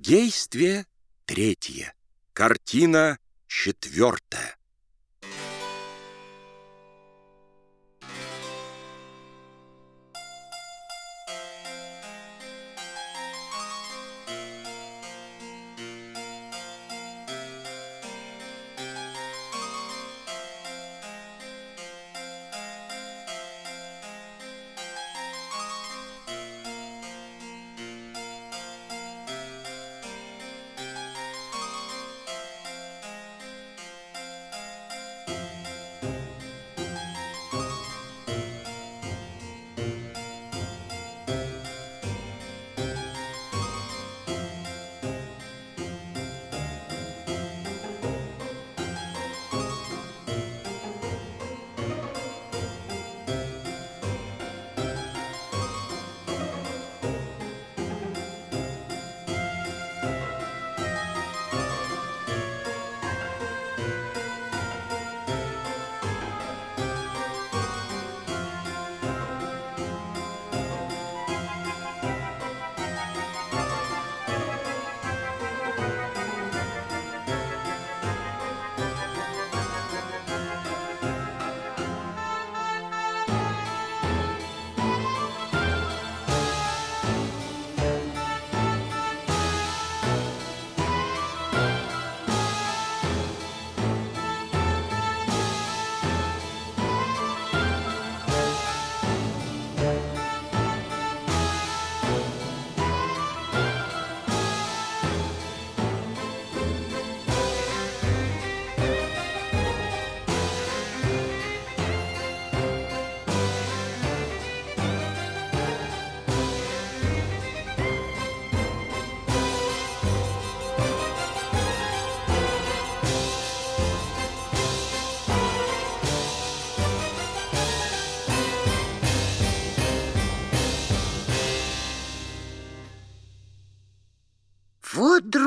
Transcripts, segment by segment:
Действие третье. Картина четвертая.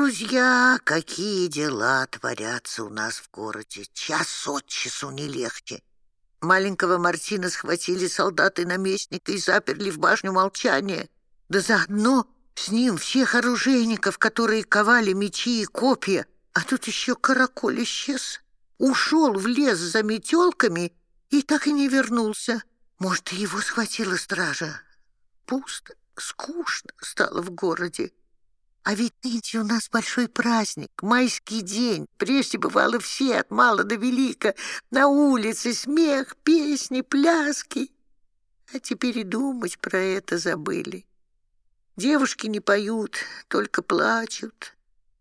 Друзья, какие дела творятся у нас в городе. Час от часу не легче. Маленького Мартина схватили солдаты наместника и заперли в башню молчания. Да заодно с ним всех оружейников, которые ковали мечи и копья. А тут еще караколь исчез. Ушел в лес за метелками и так и не вернулся. Может, его схватила стража. Пусто, скучно стало в городе. А ведь нынче у нас большой праздник, майский день. Прежде бывало все, от мала до велика, на улице смех, песни, пляски. А теперь и думать про это забыли. Девушки не поют, только плачут.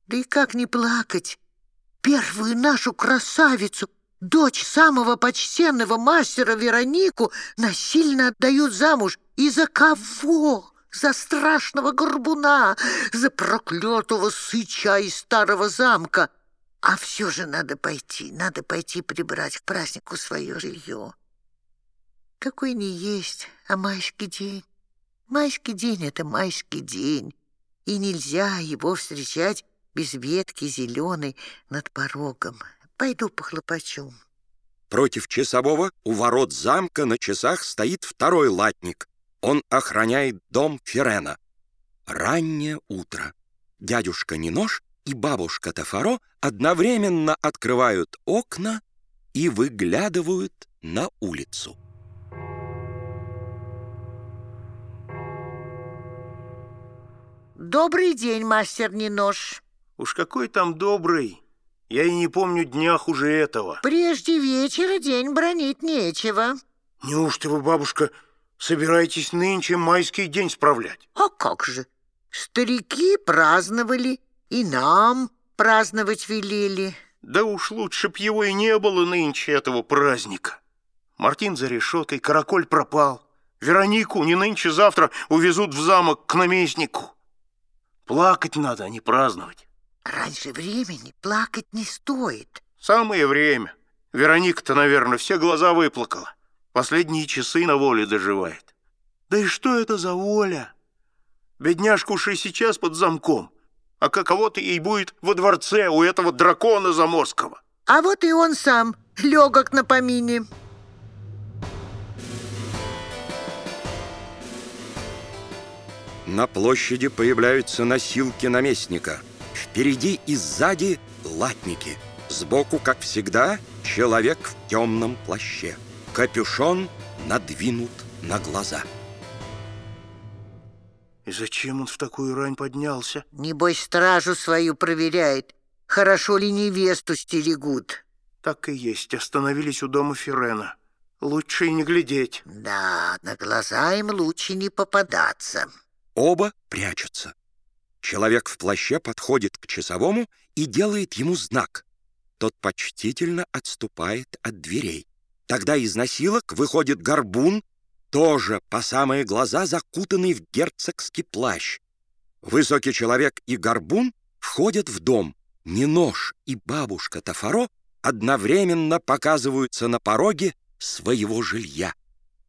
Да и как не плакать? Первую нашу красавицу, дочь самого почтенного мастера Веронику, насильно отдают замуж. И за кого? За страшного горбуна, за проклятого сыча из старого замка. А все же надо пойти, надо пойти прибрать к празднику свое жилье. Какой не есть, а майский день. Майский день — это майский день, и нельзя его встречать без ветки зеленой над порогом. Пойду похлопочу. Против часового у ворот замка на часах стоит второй латник. Он охраняет дом Ферена. Раннее утро. Дядюшка Нинош и бабушка Тафаро одновременно открывают окна и выглядывают на улицу. Добрый день, мастер Нинош. Уж какой там добрый. Я и не помню дня хуже этого. Прежде вечера день бронить нечего. Неужто вы, бабушка, собираетесь нынче майский день справлять? А как же? Старики праздновали, и нам праздновать велели. Да уж лучше б его и не было нынче этого праздника. Мартин за решеткой, караколь пропал. Веронику не нынче-завтра увезут в замок к наместнику. Плакать надо, а не праздновать. Раньше времени плакать не стоит. Самое время. Вероника-то, наверное, все глаза выплакала. Последние часы на воле доживает. Да и что это за воля? Бедняжка уж и сейчас под замком. А каково-то ей будет во дворце у этого дракона заморского. А вот и он сам, легок на помине. На площади появляются носилки наместника. Впереди и сзади латники. Сбоку, как всегда, человек в темном плаще. Капюшон надвинут на глаза. И зачем он в такую рань поднялся? Небось, стражу свою проверяет. Хорошо ли невесту стерегут? Так и есть, остановились у дома Фирена. Лучше и не глядеть. Да, на глаза им лучше не попадаться. Оба прячутся. Человек в плаще подходит к часовому и делает ему знак. Тот почтительно отступает от дверей. Тогда из носилок выходит горбун, тоже по самые глаза закутанный в герцогский плащ. Высокий человек и горбун входят в дом. Ненож и бабушка Тафаро одновременно показываются на пороге своего жилья.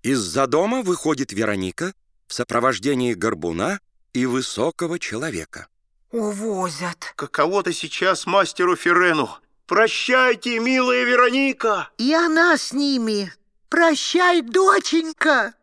Из-за дома выходит Вероника в сопровождении горбуна и высокого человека. Увозят. Каково-то сейчас мастеру Фирену. Прощайте, милая Вероника! И она с ними. Прощай, доченька!